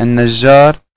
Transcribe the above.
النجار